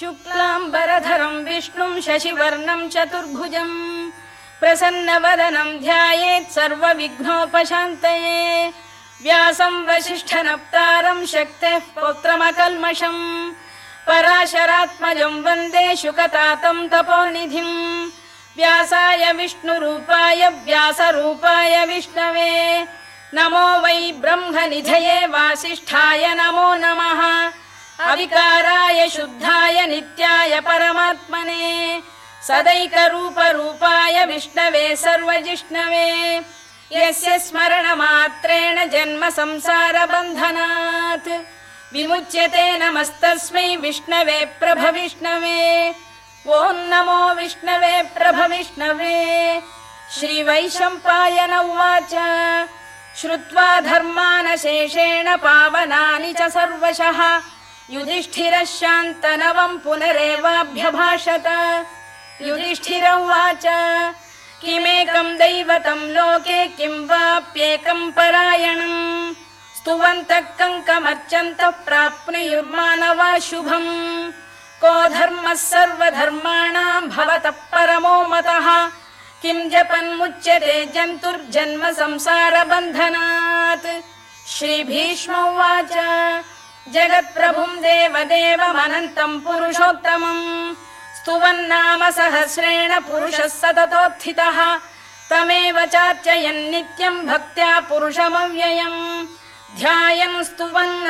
शुक्लाम्बरधरम् विष्णुम् शशिवर्णम् चतुर्भुजम् प्रसन्नवदनम् ध्यायेत् सर्वविघ्नोपशान्तये। व्यासम् वसिष्ठनप्तारम् शक्तेः पौत्रमकल्मषम् पराशरात्मजम् वन्दे शुकतातम् तपोनिधिम्। व्यासाय विष्णुरूपाय व्यासरूपाय विष्णवे। नमो वै ब्रह्मनिधये वासिष्ठाय नमो नमः अविकाराय शुद्धाय नित्याय परमात्मने सदैकरूपरूपाय विष्णवे सर्वजिष्णवे यस्य स्मरणमात्रेण जन्म संसारबन्धनात्। विमुच्यते नमस्तस्मै विष्णवे प्रभविष्णवे ॐ नमो विष्णवे प्रभविष्णवे। श्रीवैशम्पायन उवाच श्रुत्वा धर्मानशेषेण पावनानि च सर्वशः युधिष्ठिरः शान्तनवम् पुनरेवाभ्यभाषत। युधिष्ठिर उवाच किमेकम् दैवतम् लोके किम् वाप्येकम् परायणम्? स्तुवन्तः कङ्कमर्चन्तः प्राप्नुयुर्मानवा शुभम् को धर्मः सर्वधर्माणाम् भवतः परमो मतः? किम् जपन्मुच्यते जन्तुर्जन्म संसारबन्धनात्? श्रीभीष्म उवाच जगत्प्रभुम् देवदेवमनन्तम् पुरुषोत्तमम्। स्तुवन्नाम सहस्रेण पुरुषः सततोत्थितः। तमेव चार्चयन् नित्यम् भक्त्या पुरुषमव्ययम्। ध्यायन् स्तुवन्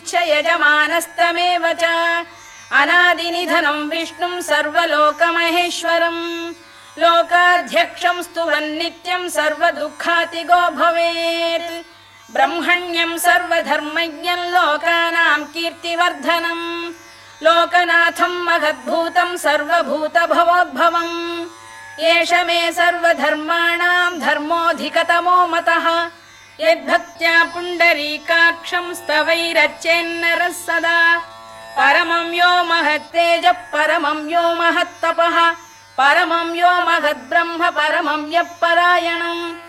च यजमानस्तमेव च। अनादिनिधनम् विष्णुम् सर्वलोकमहेश्वरम्। लोकाध्यक्षम् स्तुवन् नित्यम् सर्वदुःखातिगो भवेत् ब्रह्मण्यम् सर्वधर्मज्ञम् लोकानाम् कीर्तिवर्धनम् लोकनाथम् महद्भूतम् सर्वभूतभवोद्भवम् एष मे सर्वधर्माणाम् धर्मोऽधिकतमो मतः यद्भक्त्या पुण्डरीकाक्षम् स्तवैरच्चेन्नरः सदा। परमम् यो महत्तेजः परमम् यो महत्तपः परमम् यो महद्ब्रह्म परमम् यः परायणम्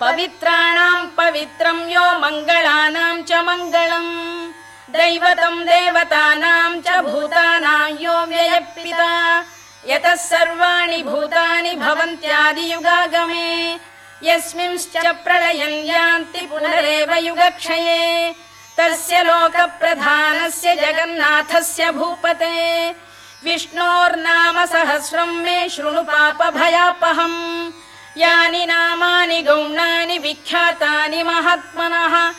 पवित्राणाम् पवित्रम् यो मङ्गलानाम् च मङ्गलम्। दैवतम् देवतानाम् च भूतानाम् यो व्ययपिता। यतः सर्वाणि भूतानि भवन्त्यादियुगागमे। यस्मिंश्च प्रलयम् यान्ति पुनरेव युगक्षये। तस्य लोकप्रधानस्य जगन्नाथस्य भूपते। विष्णोर्नाम सहस्रम् मे शृणु पापभयापहम् यानि नामानि गौणानि विख्यातानि महात्मनः।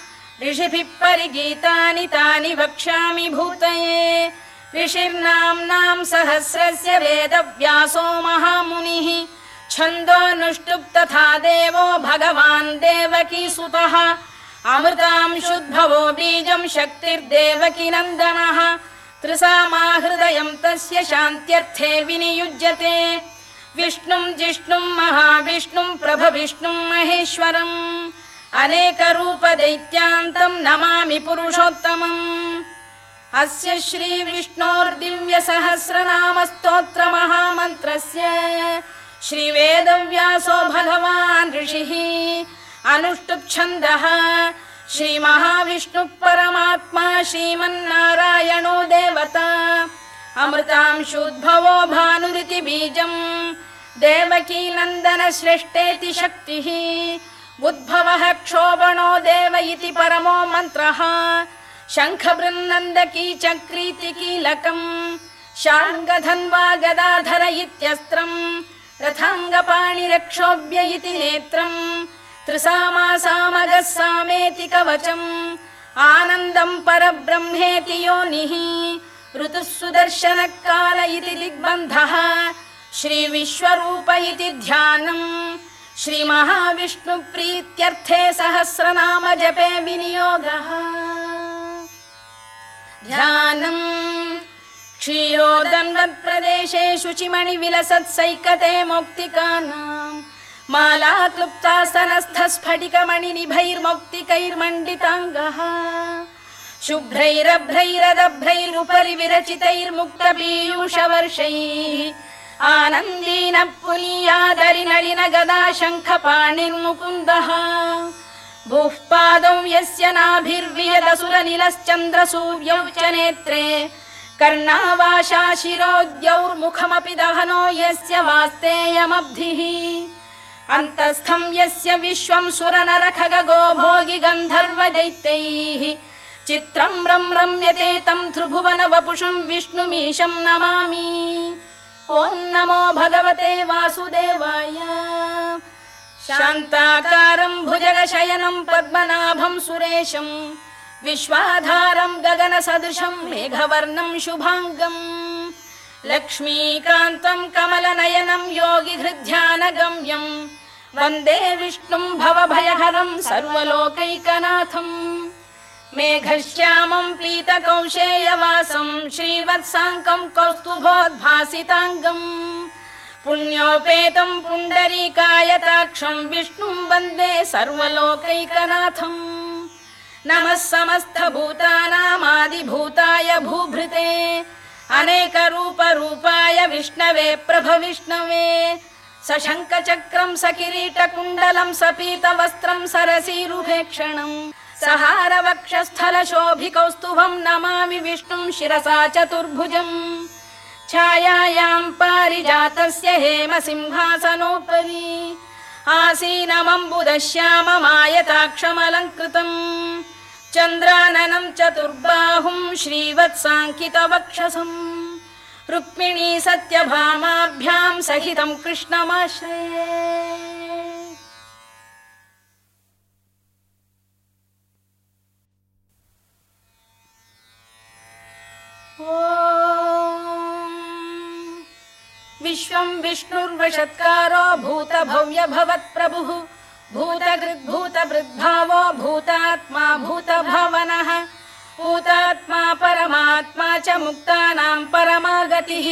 ऋषिभिः परिगीतानि तानि वक्ष्यामि भूतये। ऋषिर्नाम्नाम् सहस्रस्य वेदव्यासो महामुनिः। छन्दोऽनुष्टुप् तथा देवो भगवान् देवकी सुतः। अमृतांशुद्भवो बीजम् शक्तिर्देवकी नन्दनः। त्रिसामाहृदयम् तस्य शान्त्यर्थे विनियुज्यते विष्णुम् जिष्णुम् महाविष्णुम् प्रभविष्णुम् महेश्वरम्। अनेकरूपदैत्यान्तम् नमामि पुरुषोत्तमम्। अस्य श्रीविष्णोर्दिव्य सहस्रनाम स्तोत्र महामन्त्रस्य श्रीवेदव्यासो भगवान् ऋषिः अनुष्टुप्छन्दः श्रीमहाविष्णुः परमात्मा श्रीमन्नारायणो देवता। अमृतांशुद्भवो भानुरिति बीजम् देवकी नन्दन श्रेष्ठेति शक्तिः। उद्भवः क्षोभणो देव इति परमो मन्त्रः। शङ्खबृन्नन्दकी चक्रीति कीलकम् शार्ङ्गधन्वा गदाधर इत्यस्त्रम् रथाङ्गपाणिरक्षोभ्य इति नेत्रम् त्रिसामासामगः सामेति कवचम् आनन्दम् परब्रह्मेति योनिः ऋतुः सुदर्शन काल इति दिग्बन्धः श्रीविश्वरूप इति ध्यानम्। श्रीमहाविष्णु प्रीत्यर्थे सहस्रनाम जपे विनियोगः। ध्यानम्। क्षीरोदन्वत्प्रदेशे शुचिमणि विलसत्सैकते मौक्तिकानाम्। माला स्फटिकमणि निभैर्मौक्तिकैर्मण्डिताङ्गः शुभ्रैरभ्रैरदभ्रैरुपरि विरचितैर्मुक्त पीयूषवर्षैः आनन्दीन पुनीयादरि गदा शङ्खपाणिर्मुकुन्दः भूः पादौ यस्य नाभिर्वियदसुरनिलश्चन्द्रसूर्यौ च नेत्रे कर्णावाशा शिरोद्यौर्मुखमपि दहनो यस्य वास्तेयमब्धिः। अन्तस्थम् यस्य विश्वम् सुरनर खगो भोगि गन्धर्व दैत्यैः चित्रम् रम् रम्यते तम् त्रिभुवन वपुषम् विष्णुमीशम् नमामि ॐ नमो भगवते वासुदेवाय। शान्ताकारम् भुजगशयनम् पद्मनाभम् सुरेशम् विश्वाधारम् गगन सदृशम् मेघवर्णम् शुभाङ्गम् लक्ष्मीकान्तम् कमलनयनम् योगि हृद्यानगम्यम् वन्दे विष्णुम् भवभयहरम् सर्वलोकैकनाथम् मेघश्यामम् पीतकौशेयवासम् श्रीवत्साङ्कम् कौस्तुभोद्भासिताङ्गम् पुण्योपेतम् पुण्डरीकायताक्षम् विष्णुम् वन्दे सर्वलोकैकनाथम् नमः समस्तभूतानामादिभूताय भूभृते अनेकरूपरूपाय विष्णवे प्रभ विष्णवे सशङ्खचक्रम् सकिरीटकुण्डलम् सपीतवस्त्रम् सरसीरुभेक्षणम् सहारवक्षस्थलशोभिकौस्तुभम् नमामि विष्णुम् शिरसा चतुर्भुजम्। छायायाम् पारिजातस्य हेम सिंहासनोपरि आसीनमम्बुदश्याममायताक्षमलङ्कृतम्। चन्द्राननम् चतुर्बाहुम् श्रीवत्साङ्कितवक्षसम्। रुक्मिणी सत्यभामाभ्याम् सहितम् कृष्णमाश्रये विष्णुर्वषत्कारो भूत भवत् प्रभुः भूतात्मा भूत भवनः भूतात्मा परमात्मा च मुक्तानाम् परमागतिः।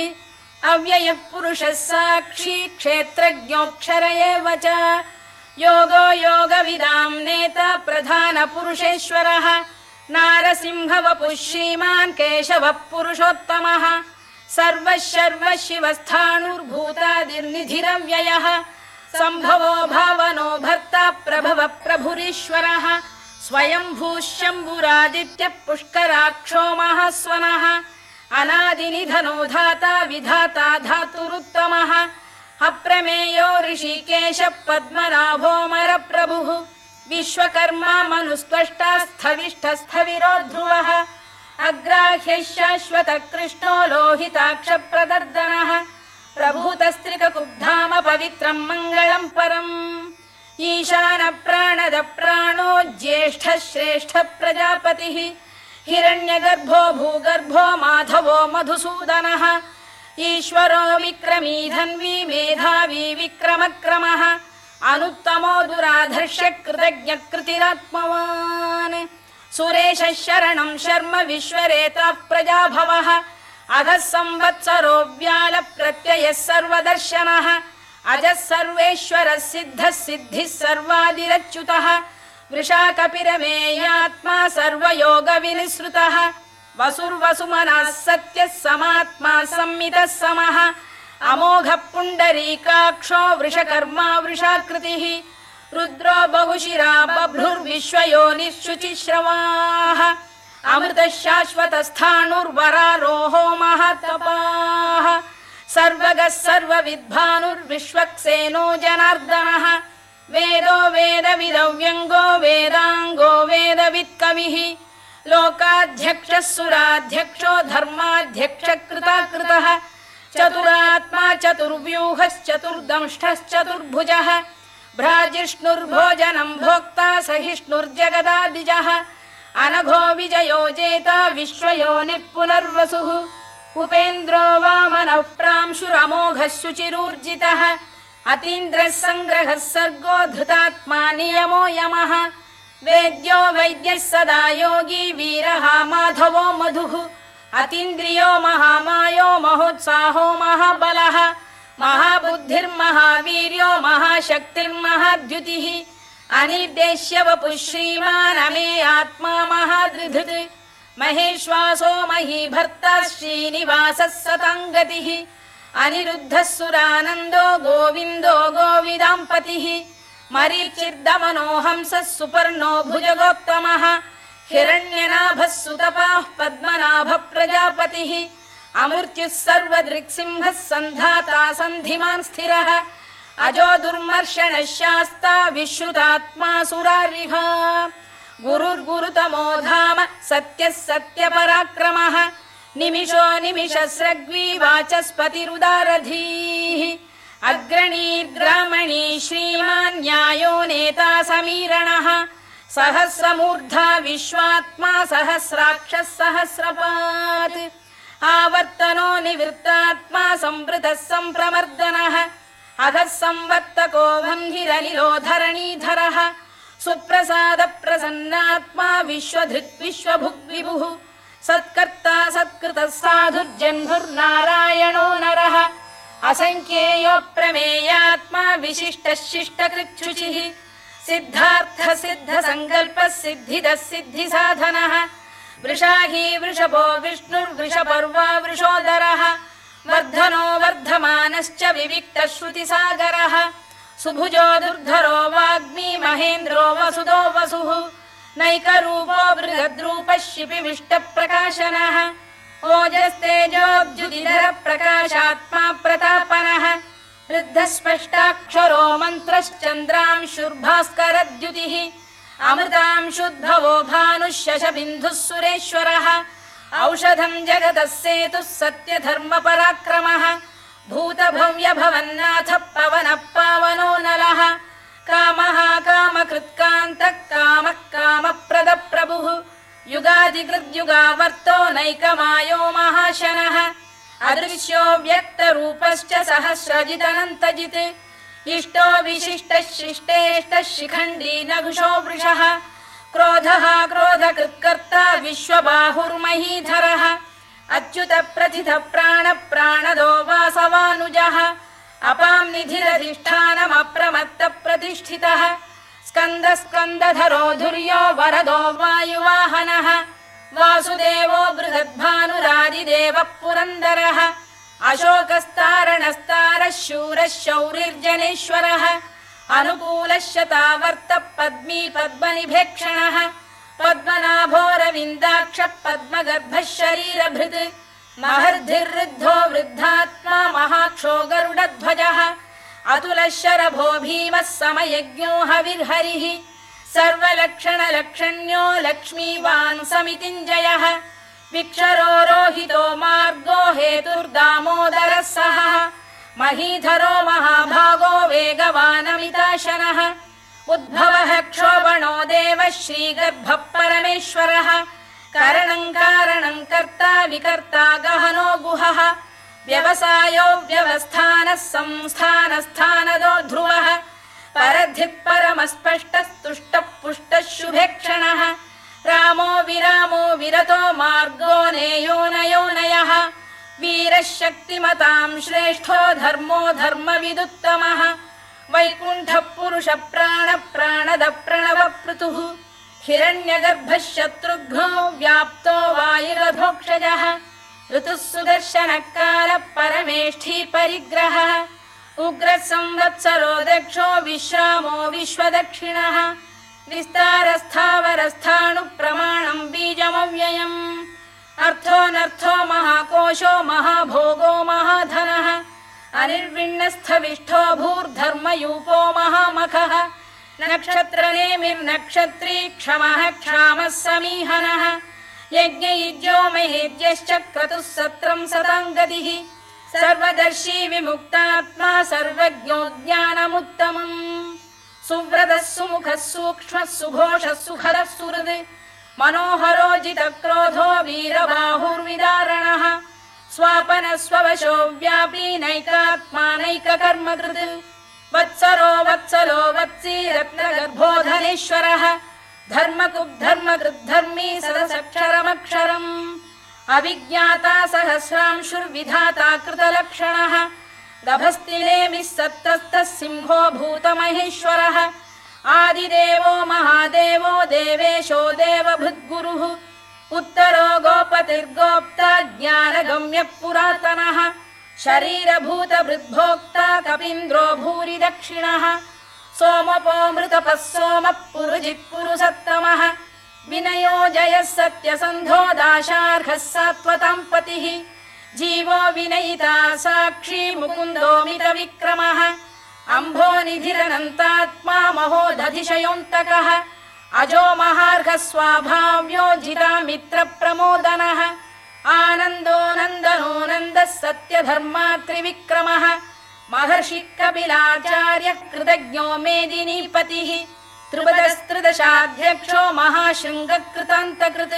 अव्ययः पुरुषः साक्षी क्षेत्रज्ञोऽक्षर एव च। योगो योगविदाम् नेता प्रधान पुरुषेश्वरः नारसिंह वपुः श्रीमान् केशवः पुरुषोत्तमः सर्वः शर्व शिवस्थाणुर्भूतादिर्निधिरव्ययः सम्भवो भावनो भर्ता प्रभव प्रभुरीश्वरः। स्वयम्भूः शम्भुरादित्यः पुष्कराक्षो महास्वनः। अनादिनिधनो धाता विधाता धातुरुत्तमः। अप्रमेयो ऋषिकेश पद्मनाभोमर प्रभुः विश्वकर्मा मनुस्त्वष्टा स्थविष्ठस्थविरो ध्रुवः अग्राह्यः शाश्वत कृष्णो लोहिताक्ष प्रदर्दनः पवित्रम् मङ्गलम् परम्। ईशान प्राणद प्राणो प्रजापतिः हिरण्यगर्भो भूगर्भो माधवो मधुसूदनः। ईश्वरो विक्रमी धन्वी मेधावी विक्रमक्रमः। अनुत्तमो दुराधर्ष कृतज्ञ कृतिरात्मवान् सुरेश शरणम् शर्म विश्वरेता प्रजा भवः अधः संवत्सरो व्याल प्रत्ययः सर्वदर्शनः। अजः सर्वेश्वरः सिद्धः सिद्धिः सर्वादिरच्युतः। वृषा कपिरमेयात्मा सर्वयोग विनिसृतः वसुर्वसुमनः सत्यः समात्मा संमितः समः। अमोघः पुण्डरीकाक्षो वृषकर्मा वृषाकृतिः रुद्रो बहुशिरा बभ्रुर्विश्वयोनिःशुचिश्रवाः। अमृतः शाश्वतस्थाणुर्वरारोहो महातपाः सर्वगः सर्वविद्भानुर्विश्वक्सेनो जनार्दनः। वेदो वेदविदव्यङ्गो वेदाङ्गो वेदवित्कविः। लोकाध्यक्षः सुराध्यक्षो धर्माध्यक्ष कृताकृतः चतुरात्मा चतुर्व्यूहश्चतुर्दंष्टश्चतुर्भुजः भ्राजिष्णुर्भोजनम् भोक्ता सहिष्णुर्जगदादिजः। अनघो विजयो जेता विश्वयोनिः पुनर्वसुः उपेन्द्रो वामनः प्रांशुरमोघः शुचिरूर्जितः अतीन्द्रः सङ्ग्रहः सर्गो धृतात्मा नियमो यमः। वेद्यो वैद्यः सदा योगी वीरः माधवो मधुः। अतीन्द्रियो महामायो महोत्साहो महाबलः महाबुद्धिर्महावीर्यो महाशक्तिर्महाद्युतिः। अनिर्देश्य वपुः श्रीमान् अमे आत्मा महादृधृत् महेश्वासो मही भर्ता श्रीनिवासः सताङ्गतिः अनिरुद्धः सुरानन्दो गोविन्दो गोविदाम्पतिः। मरीचिर्दमनो हंसः सुपर्णो भुजगोत्तमः। हिरण्यनाभः सुतपाः पद्मनाभ प्रजापतिः अमृत्युः सर्वदृक्सिंहः सन्धाता सन्धिमान् स्थिरः। अजो दुर्मर्षणः शास्ता विश्रुतात्मा सुरारिः गुरुर्गुरुतमो धाम सत्यः सत्यपराक्रमः। निमिषो निमिषस्रग्वी वाचस्पतिरुदारधीः। अग्रणीर्ग्रामणी श्रीमान् न्यायो नेता समीरणः। सहस्रमूर्धा विश्वात्मा सहस्राक्षः सहस्रपात् आवर्तनो निवृत्तात्मा संवृतः सम्प्रमर्दनः अधः संवर्तको वह्निरनिलो धरणीधरः सुप्रसाद प्रसन्नात्मा विश्वधृत् विश्वभुग्विभुः सत्कर्ता सत्कृतः साधुर्जह्नुर्नारायणो नरः। असङ्ख्येयो प्रमेयात्मा विशिष्टः शिष्टकृच्छुचिः। सिद्धार्थ सिद्ध वृषाही वृषभो विष्णुर्वृषपर्वा वृषोदरः वर्धनो वर्धमानश्च विविक्तः श्रुतिसागरः सुभुजो दुर्धरो वाग्मी महेन्द्रो वसुदो वसुः नैकरूपो बृहद्रूपः शिपिविष्ट प्रकाशनः ओजस्तेजोद्युदिधर प्रकाशात्मा प्रतापनः वृद्धः स्पष्टाक्षरो अमृतांशुद्भवो भानुः शशबिन्दुः सुरेश्वरः। औषधम् जगतः सेतुः सत्यधर्मपराक्रमः। भवन्नाथ पवनः पावनो नलः कामः कामकृत्कान्तः कामः कामप्रद प्रभुः युगादिकृद्युगावर्तो नैकमायो महाशनः। अदृश्यो व्यक्तरूपश्च सहस्रजिदनन्तजित् इष्टो विशिष्टः शिष्टेष्टः शिखण्डी नघुषो वृषः। क्रोधः क्रोधकृत्कर्ता विश्वबाहुर्महीधरः। अच्युत प्रथित प्राण प्राणदो वासवानुजः। अपाम् निधिरधिष्ठानमप्रमत्त प्रतिष्ठितः स्कन्द स्कन्दधरो धुर्यो वरदो वायुवाहनः। वासुदेवो बृहद्भानुरादिदेवः पुरन्दरः अशोकस्तारणस्तारः शूरः शौरिर्जनेश्वरः अनुकूलः शतावर्त पद्मी पद्मनिभेक्षणः पद्मनाभोरविन्दाक्ष पद्मगर्भः शरीरभृत् महर्धिर्वृद्धो वृद्धात्मा महाक्षो गरुडध्वजः अतुलः शरभो भीमः समयज्ञो हविर्हरिः सर्वलक्षणलक्षण्यो लक्ष्मीवान् समितिञ्जयः विक्षरो रोहितो मार्गो हेतुर्दामोदरः सः महीधरो महाभागो वेगवानमिताशनः। उद्भवः क्षोभणो देवः श्रीगर्भः परमेश्वरः। करणम् कारणम् कर्ता विकर्ता गहनो गुहः। व्यवसायो व्यवस्थानः संस्थानस्थानदो ध्रुवः। परधिः परमस्पष्टस्तुष्टः पुष्टः शुभेक्षणः रामो विरामो विरतो मार्गो नेयोनयोनयः वीरः शक्तिमताम् श्रेष्ठो धर्मो धर्मविदुत्तमः। वैकुण्ठः पुरुष प्राण प्राणद प्रणव पृतुः हिरण्यगर्भः शत्रुघ्नो व्याप्तो वायुरधोक्षजः। ऋतुः सुदर्शनः कालः परमेष्ठी परिग्रहः उग्रः संवत्सरो दक्षो विश्रामो विश्वदक्षिणः विस्तारस्थावरस्थाणु प्रमाणम् बीजमव्ययम्। अर्थोऽनर्थो महाकोशो महाभोगो महाधनः। अनिर्विण्णस्थविष्ठो भूर्धर्मयूपो महामखः। नक्षत्रनेमिर्नक्षत्री क्षमः क्षामः समीहनः। यज्ञयुज्यो महेद्यश्च क्रतुः सत्रम् सताम् गतिः। सर्वदर्शी विमुक्तात्मा सर्वज्ञो ज्ञानमुत्तमम् सुव्रतः सुमुखः सूक्ष्मः सुघोषः सुखरः सुहृद् मनोहरोजितक्रोधो वीरबाहुर्विदारणः। स्वापन स्ववशो व्यापी नैकात्मानैककर्मकृत्। वत्सरो वत्सलो वत्सी रत्नगर्भोधनेश्वरः धर्मकुब्धर्मकृद्धर्मी सदसक्षरमक्षरम्। अभिज्ञाता सहस्रांशुर्विधाता कृतलक्षणः गभस्तिनेमिः सत्तस्तः सिंहो भूतमहेश्वरः। आदिदेवो महादेवो देवेशो देवभृद्गुरुः। उत्तरो गोपतिर्गोप्ता ज्ञानगम्यः पुरातनः शरीरभूतवृद्भोक्ता कपीन्द्रो भूरि दक्षिणः। सोमपो सोमः पुरुजित् पुरुसत्तमः विनयो जयः सत्यसन्धो दाशार्हः सात्वताम् पतिः जीवो विनयिता साक्षी मुकुन्दोमित विक्रमः अम्भो निधिरनन्तात्मा महोदधिशयोऽन्तकः। अजो महार्घ स्वाभाव्यो जिता मित्र प्रमोदनः आनन्दो नन्दनो नन्दः सत्यधर्मा त्रिविक्रमः। महर्षि कपिलाचार्य कृतज्ञो मेदिनीपतिः। त्रिपदस्त्रिदशाध्यक्षो महाशृङ्गकृतान्तकृत्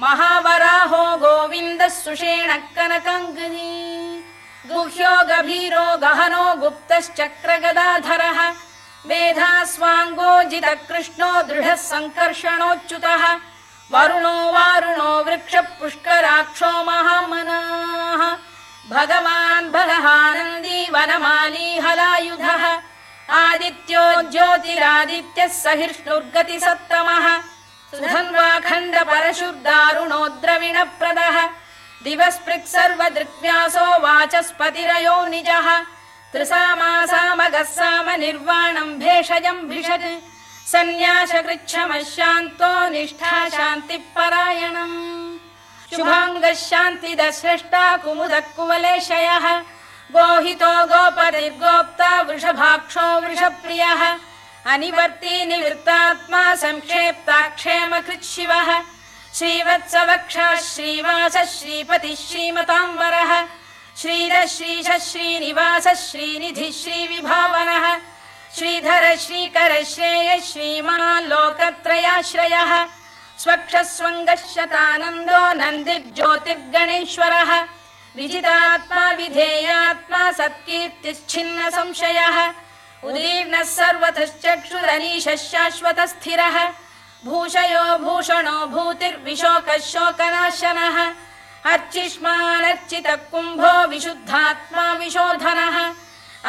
महावराहो गोविन्दः सुषेण कनकङ्गनी गुह्यो गभीरो गहनो गुप्तश्चक्र गदाधरः जित कृष्णो दृढः सङ्कर्षणोच्युतः वरुणो वारुणो वृक्ष पुष्कराक्षो महामनाः भगवान् बलहानन्दी वनमाली हलायुधः आदित्यो ज्योतिरादित्यः सहिष्णुर्गति सत्तमः सुधन्वाखण्ड परशुर्दारुणो द्रविणप्रदः दिवस्पृक् सर्वदृग्व्यासो वाचस्पतिरयो निजः। त्रिसामासामगः साम निर्वाणम् भेषजम् भिषज सन्न्यास शान्तो निष्ठा शान्तिः परायणम् शुभाङ्गः शान्तिदश्रेष्टा कुमुदः कुवलेशयः। गोहितो गोपतिर्गोप्ता वृषभाक्षो वृषप्रियः अनिवर्ती निवृत्तात्मा संक्षेप्ता क्षेमकृत् शिवः श्रीवत्सवक्षा श्रीवास श्रीपतिः श्रीमताम्बरः। श्रीरः श्रीश श्रीनिवास श्रीनिधि श्रीविभावनः। श्रीधर श्रीकर श्रेय श्रीमान् लोकत्रयाश्रयः शतानन्दो नन्दिर्ज्योतिर्गणेश्वरः। विजितात्मा विधेयात्मा सत्कीर्तिश्छिन्न संशयः उदीर्णः सर्वतश्चक्षुरनीशः शाश्वत स्थिरः भूषयो भूषणो भूतिर्विशोकः शोकनाशनः अर्चिष्मानर्चितः कुम्भो विशुद्धात्मा विशोधनः।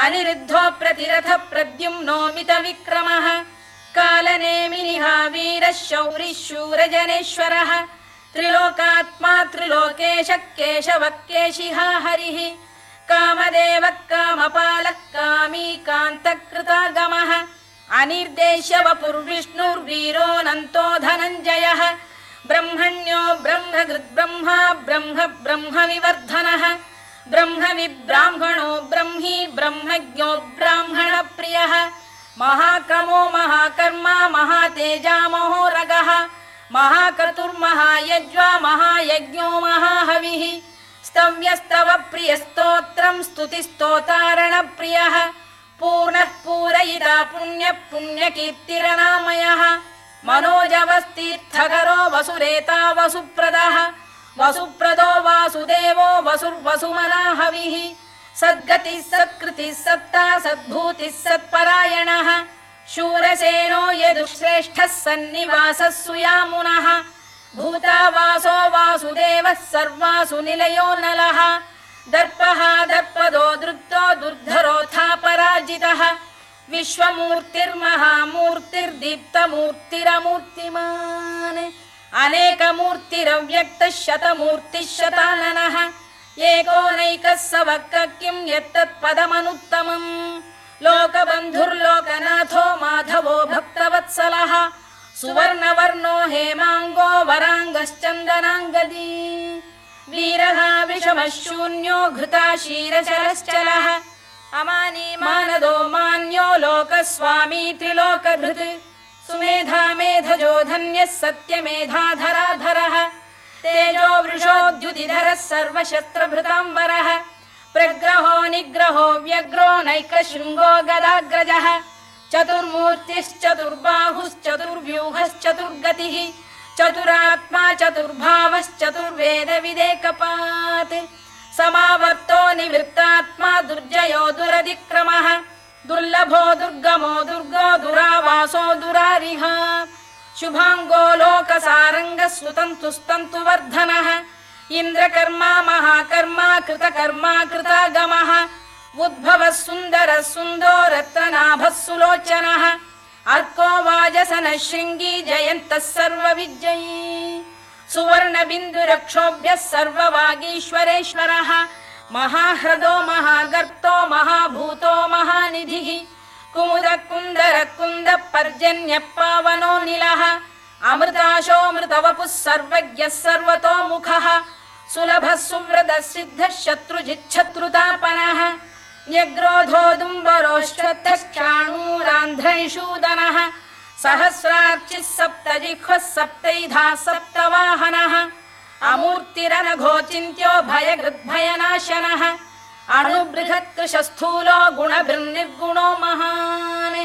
अनिरुद्धो प्रतिरथ प्रद्युम्नोमित विक्रमः कालनेमिनिहा वीरः शौरिः शूरजनेश्वरः त्रिलोकात्मा त्रिलोकेश केशवः केशिहा हरिः कामदेवः कामपालः कामी कान्तकृतागमः अनिर्देश्य वपुर्विष्णुर्वीरोऽनन्तो धनञ्जयः ब्रह्मण्यो ब्रह्मकृद्ब्रह्मा ब्रह्म ब्रह्म विवर्धनः ब्रह्म ब्रह्मज्ञो ब्राह्मणप्रियः। महाक्रमो महाकर्मा महातेजा महोरगः महाक्रतुर्महायज्वा महायज्ञो स्तव्यस्तव प्रियस्तोत्रम् स्तुतिस्तोतारणप्रियः। पूर्णः पूरयिता पुण्यः पुण्यकीर्तिरनामयः। मनोजवस्तीर्थकरो वसुरेता वसुप्रदः। वसुप्रदो वासुदेवो वसुर्वसुमनाहविः। सद्गतिः सत्कृतिः सत्ता सद्भूतिः सत्परायणः। शूरसेनो यदुश्रेष्ठः सन्निवासः सुयामुनः भूतावासो वासुदेवः सर्वासु निलयो नलः। दर्पः दर्पदो दृप्तो दुर्धरोऽथा पराजितः विश्वमूर्तिर्महामूर्तिर्दीप्तमूर्तिरमूर्तिमान्। अनेकमूर्तिरव्यक्तः शतमूर्तिः शताननः एकोनैकः स वक्क किम् यत्तत् पदमनुत्तमम् लोकबन्धुर्लोकनाथो माधवो भक्तवत्सलः सुवर्णवर्णो हेमाङ्गो वराङ्गश्चन्दनाङ्गदी। वीरः विषमः शून्यो घृता क्षीरचरश्चलः। अमानी मानदो मान्यो लोकस्वामी त्रिलोकधृत्। सुमेधा मेधजो धन्यः सत्यमेधाधराधरः। तेजो वृषोद्युतिधरः सर्वशस्त्रभृताम्बरः प्रग्रहो निग्रहो व्यग्रो नैकशृङ्गो गदाग्रजः चतुर्मूर्तिश्चतुर्बाहुश्चतुर्व्यूहश्चतुर्गतिः चतुरात्मा चतुर्भावश्चतुर्वेद विदेकपात् समावर्तो निवृत्तात्मा दुर्जयो दुरधिक्रमः दुर्लभो दुर्गमो दुर्गो दुरावासो दुरारिह। शुभाङ्गो लोकसारङ्गः सुतन्तुस्तन्तु वर्धनः इन्द्रकर्मा महाकर्मा कृतकर्मा कृतागमः उद्भवः सुन्दरः सुन्दो रत्ननाभः सुलोचनः अर्को वाजसनः शृङ्गी जयन्तः सर्वविजयी। सुवर्णबिन्दुरक्षोभ्यः सर्ववागीश्वरेश्वरः। महाह्रदो महागर्तो महाभूतो महानिधिः। कुमुद कुन्दर कुन्द पर्जन्यः पावनो निलः। अमृताशो संवृतवपुः सर्वज्ञः सर्वतोमुखः। सुलभः सुव्रतः सिद्धः शत्रुजिच्छत्रुतापनः न्यग्रोधोदुम्बरोश्चूरान्ध्रैषूदनः सहस्रार्चिः सप्तजिह्वः सप्तैधा सप्तवाहनः अमूर्तिरनघोचिन्त्यो भयगृद्भयनाशनः अणुबृहत्कृशस्थूलो गुणभिर्निर्गुणो महान्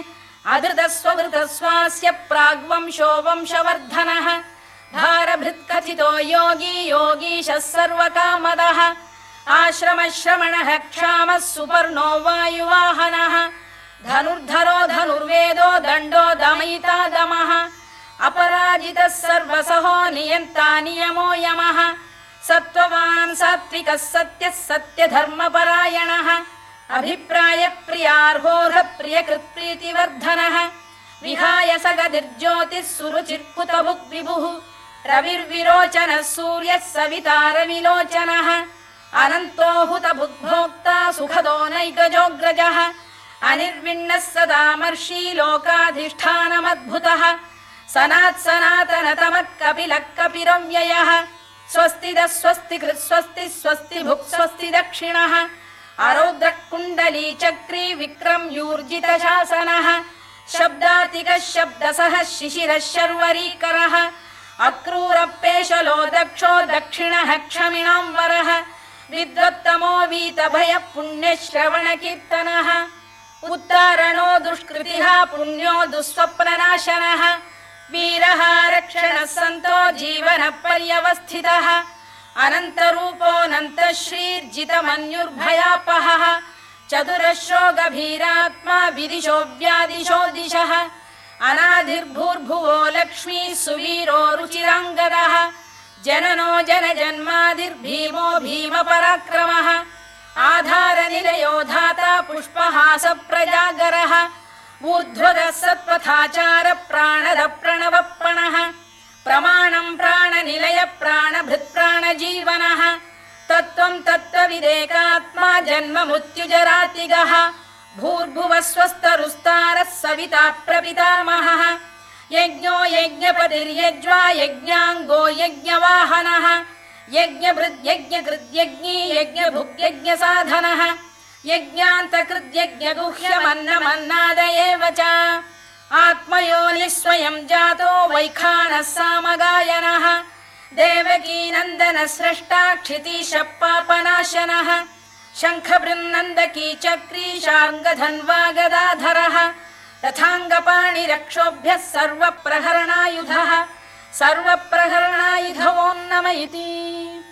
अधृतस्वधृतस्वास्य प्राग्वंशो वंशवर्धनः भारभृत्कथितो योगी योगीशः सर्वकामदः आश्रमश्रमणः क्षामः सुपर्णो वायुवाहनः धनुर्धरो धनुर्वेदो दण्डो दमयिता दमः अपराजितः सर्वसहो नियन्ता नियमो यमः सत्त्ववान् सात्विकः सत्यः सत्यधर्मपरायणः प्रियकृत्प्रीतिवर्धनः विहाय सगदिर्ज्योतिः सुरुचिर्कुतभुक् विभुः रविर्विरोचनः सूर्यः सवितारविलोचनः अनन्तो हुत भुग्भोक्ता सुखदो नैकजोऽग्रजः अनिर्विण्णः सदामर्षी लोकाधिष्ठानमद्भुतः। सनात् सनातनतमः कपिलः कपिरव्ययः स्वस्तिदः स्वस्ति कृत् स्वस्ति स्वस्ति भुक् स्वस्ति दक्षिणः। अरौद्रः कुण्डली चक्री शासनः शब्दातिकः शब्दसः शिशिरः शर्वरीकरः अक्रूरपेशलो दक्षो दक्षिणः क्षमिणाम्बरः विद्वत्तमो वीतभयः पुण्यश्रवण कीर्तनः उत्तारणो दुष्कृतिः पुण्यो दुःस्वप्ननाशनः वीरः रक्षणः सन्तो जीवन पर्यवस्थितः अनन्तरूपोऽनन्त श्रीर्जितमन्युर्भयापहः चतुरश्रो गभीरात्मा विदिशो व्यादिशो दिशः अनाधिर्भूर्भुवो लक्ष्मी सुवीरो रुचिराङ्गदः जननो जन जन्मादिर्भीमो भीम पराक्रमः आधारनिलयो धाता पुष्पहास प्रजागरः प्रणवप्रणः प्रमाणम् प्राणनिलय प्राणभृत्प्राणजीवनः तत्त्वम् तत्त्वविदेकात्मा जन्म मृत्युजरातिगः भूर्भुवः स्वस्तरुस्तारः सविता प्रपितामहः यज्ञो यज्ञपतिर्यज्वा यज्ञाङ्गो यज्ञवाहनः यज्ञभृद्यज्ञकृद्यज्ञी यज्ञभुग्यज्ञसाधनः यज्ञान्तकृद्यज्ञगुह्यमन्नमन्नाद एव च आत्मयोनिः स्वयम् जातो वैखानः सामगायनः देवकीनन्दन स्रष्टा क्षितीश पापनाशनः शङ्खबृन्नन्दकी चक्रीशाङ्गधन्वा गदाधरः तथाङ्गपाणिरक्षोभ्यः सर्वप्रहरणायुधः। सर्वप्रहरणायुधवोन्नम इति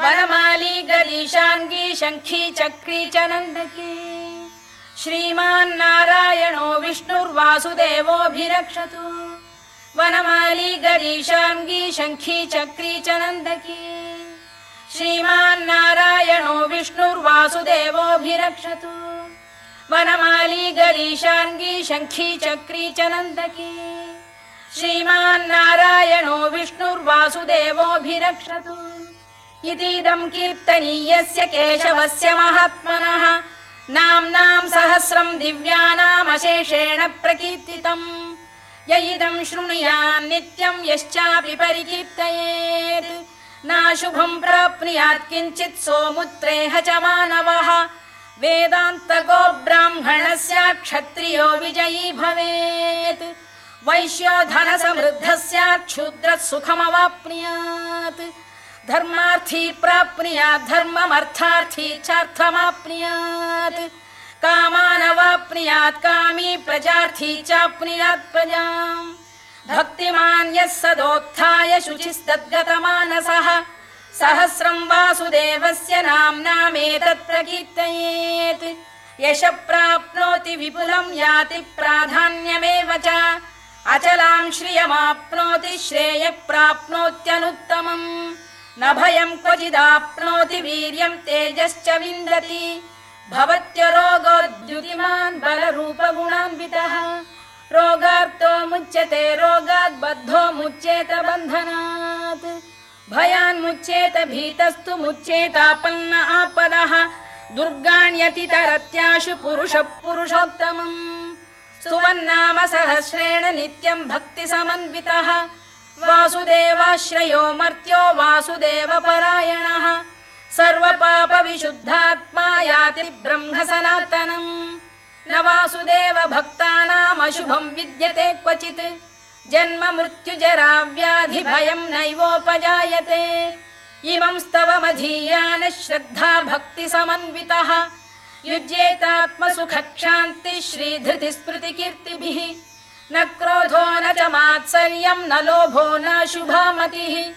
वनमाली गदीशाङ्गी शङ्खी चक्री च नन्दकी। श्रीमान्नारायणो विष्णुर्वासुदेवोऽभिरक्षतु। वनमाली गदीशाङ्गी शङ्खी चक्री च नन्दकी। श्रीमान्नारायणो विष्णुर्वासुदेवोऽभिरक्षतु। वनमाली गरीशाङ्गी शङ्खी चक्री च नन्दकी। श्रीमान्नारायणो विष्णुर्वासुदेवोऽभिरक्षतु। इतीदम् कीर्तनीयस्य केशवस्य महात्मनः। नाम्नाम् सहस्रम् दिव्यानामशेषेण प्रकीर्तितम्। य इदम् शृणुयान् नित्यम् यश्चापि परिकीर्तयेत्। नाशुभम् प्राप्नुयात् किञ्चित् सोमुत्रेह च मानवः वेदान्तको ब्राह्मणस्य क्षत्रियो विजयी भवेत्। वैश्यो धन समृद्धः स्यात् क्षुद्रः सुखमवाप्नुयात् धर्मार्थी प्राप्नुयात् धर्ममर्थार्थी चार्थमाप्नुयात्। कामानवाप्नुयात् कामी प्रजार्थी चाप्नुयात् प्रजाम्। भक्तिमान् यः सदोत्थाय शुचिस्तद्गतमानसः सहस्रम् वासुदेवस्य नाम्नामेतत् प्रकीर्तयेत्। यश प्राप्नोति विपुलम् याति प्राधान्यमेव च। अचलाम् श्रियमाप्नोति श्रेय प्राप्नोत्यनुत्तमम् न भयम् क्वचिदाप्नोति वीर्यम् तेजश्च विन्दति। भवत्यरोगोद्युतिमान् बलरूपगुणान्वितः। रोगार्तो मुच्यते रोगात् बद्धो मुच्येत बन्धनात् भयान्मुच्येत भीतस्तु मुच्येतापन्न आपदः। दुर्गाण्यतितरत्याशु पुरुषः पुरुषोत्तमम्। स्तुवन्नाम सहस्रेण नित्यम् भक्ति समन्वितः वासुदेवाश्रयो मर्त्यो वासुदेवपरायणः। सर्वपाप विशुद्धात्मा याति ब्रह्म सनातनम् न वासुदेव भक्तानामशुभम् विद्यते क्वचित् जन्म मृत्युजरा व्याधि भयम् नैवोपजायते। इमं स्तवमधीयान श्रद्धा भक्ति समन्वितः। युज्येतात्मसुखक्षान्ति श्रीधृति स्मृति न क्रोधो न च मात्सर्यम् न लोभो न शुभामतिः।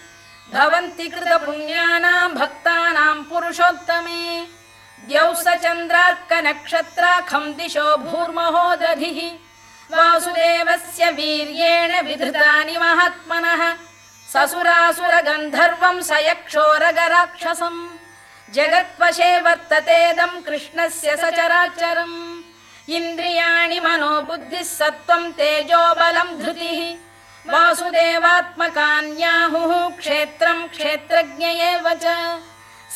भवन्ति कृत पुण्यानाम् भक्तानाम् पुरुषोत्तमे। द्यौ स चन्द्रार्क नक्षत्राखम् दिशो भूर्महो दधिः वासुदेवस्य वीर्येण विधृतानि महात्मनः। ससुरासुर गन्धर्वम् स यक्षोरगराक्षसम् जगत्वशे वर्ततेदम् कृष्णस्य सचराचरम्। इन्द्रियाणि मनो बुद्धिः सत्त्वम् तेजो बलम् धृतिः। वासुदेवात्मकान्याहुः क्षेत्रम् क्षेत्रज्ञ एव च।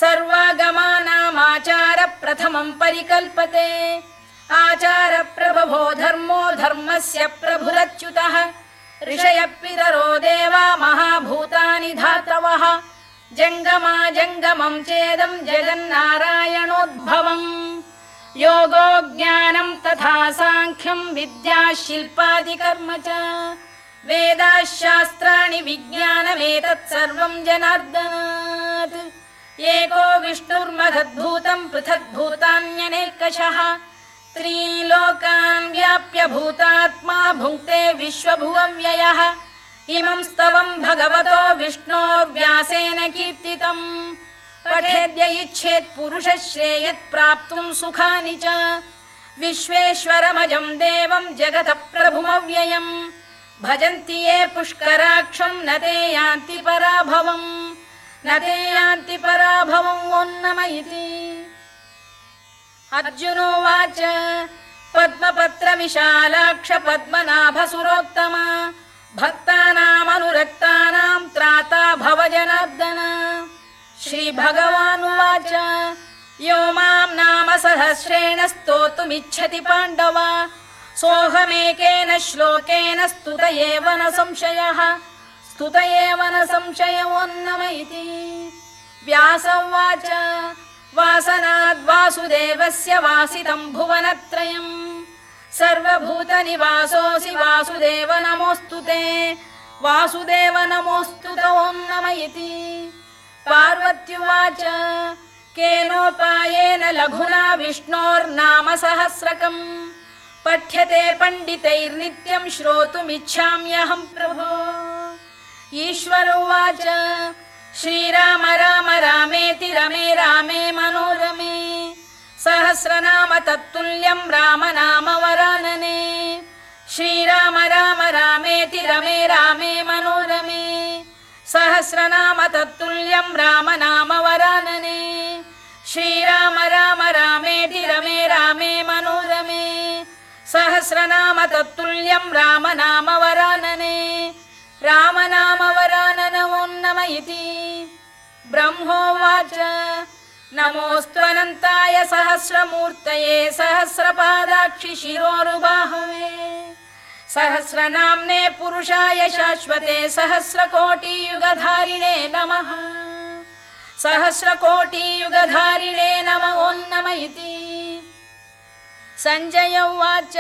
सर्वागमानामाचार प्रथमम् परिकल्पते आचार प्रभवो धर्मो धर्मस्य प्रभुरच्युतः। ऋषयः पितरो देवा महाभूतानि धातवः जङ्गमा जङ्गमम् चेदम् जगन्नारायणोद्भवम्। योगो ज्ञानम् तथा साङ्ख्यम् विद्या शिल्पादिकर्म च। वेदाः शास्त्राणि विज्ञानमेतत् सर्वम् जनार्दनात्। एको विष्णुर्महद्भूतम् पृथग्भूतान्यनेकशः त्रीन् लोकान् व्याप्य भूतात्मा भुङ्क्ते विश्वभुवव्ययः इमं स्तवम् भगवतो विष्णोर्व्यासेन कीर्तितम्। पठेद्य इच्छेत् पुरुष श्रेयत् प्राप्तुम् सुखानि च। विश्वेश्वरमजम् देवम् जगतः प्रभुमव्ययम् भजन्ति ये पुष्कराक्षम् न ते यान्ति पराभवम्। न ते यान्ति पराभवम् ओन्नम इति अर्जुनोवाच पद्मपत्र विशालाक्ष पद्मनाभ सुरोत्तमा भक्तानामनुरक्तानाम् त्राता भव जनार्दन श्रीभगवानुवाच यो माम् नाम सहस्रेण स्तोतुमिच्छति पाण्डव सोऽहमेकेन श्लोकेन स्तुत एव न संशयः स्तुत एव न संशयोन्नम इति व्यास उवाच वासनाद्वासुदेवस्य वासितम् भुवनत्रयम् सर्वभूतनिवासोऽसि वासुदेव नमोऽस्तु ते। वासुदेव नमोऽस्तु ॐ नम इति। पार्वत्युवाच केनोपायेन लघुना विष्णोर्नाम सहस्रकम्। पठ्यते पण्डितैर्नित्यम् श्रोतुमिच्छाम्यहम् प्रभो। ईश्वर उवाच श्रीराम राम रामेति रमे रामे मनोरमे सहस्रनाम तत्तुल्यम् राम नाम वरानने। श्रीराम राम रामेति रमे रामे मनोरमे सहस्रनाम तत्तुल्यम् राम नाम वरानने। श्रीराम राम रामेति रमे रामे मनोरमे सहस्रनाम तत्तुल्यम् राम नाम वरानने राम नाम वराननमोन्नम इति ब्रह्मोवाच नमोऽस्त्वनन्ताय सहस्रमूर्तये सहस्रपादाक्षि शिरोरुबाहवे। सहस्रनाम्ने पुरुषाय शाश्वते सहस्रकोटियुगधारिणे नमः। सहस्रकोटियुगधारिणे नम ओन्नम इति सञ्जय उवाच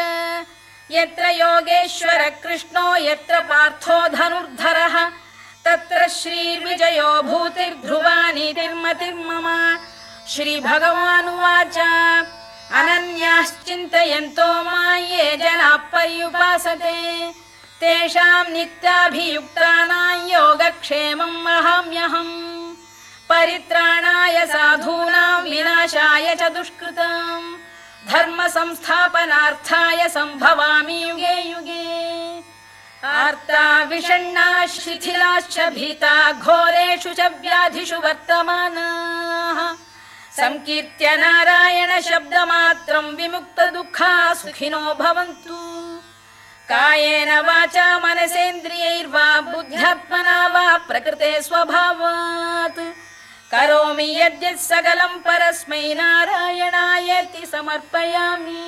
यत्र योगेश्वर कृष्णो यत्र पार्थो धनुर्धरः तत्र श्रीर्विजयो भूतिर्ध्रुवानि तिर्मतिर्मम। श्रीभगवानुवाच अनन्याश्चिन्तयन्तो माये जनाः पर्युपासते। तेषाम् नित्याभियुक्तानाम् योगक्षेमम् वहाम्यहम् परित्राणाय साधूनाम् विनाशाय च दुष्कृतम् धर्म संस्थापनार्थाय सम्भवामि। युगे युगे। आर्ता विषण्णा शिथिलाश्च भीता घोरेषु च व्याधिषु वर्तमानाः। सङ्कीर्त्य नारायण शब्दमात्रम् विमुक्त दुःखा सुखिनो भवन्तु। कायेन वाचा मनसेन्द्रियैर्वा बुद्ध्यात्मना वा प्रकृते स्वभावात् करोमि यद्यत् सकलम् परस्मै नारायणायति समर्पयामि